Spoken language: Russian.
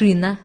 шина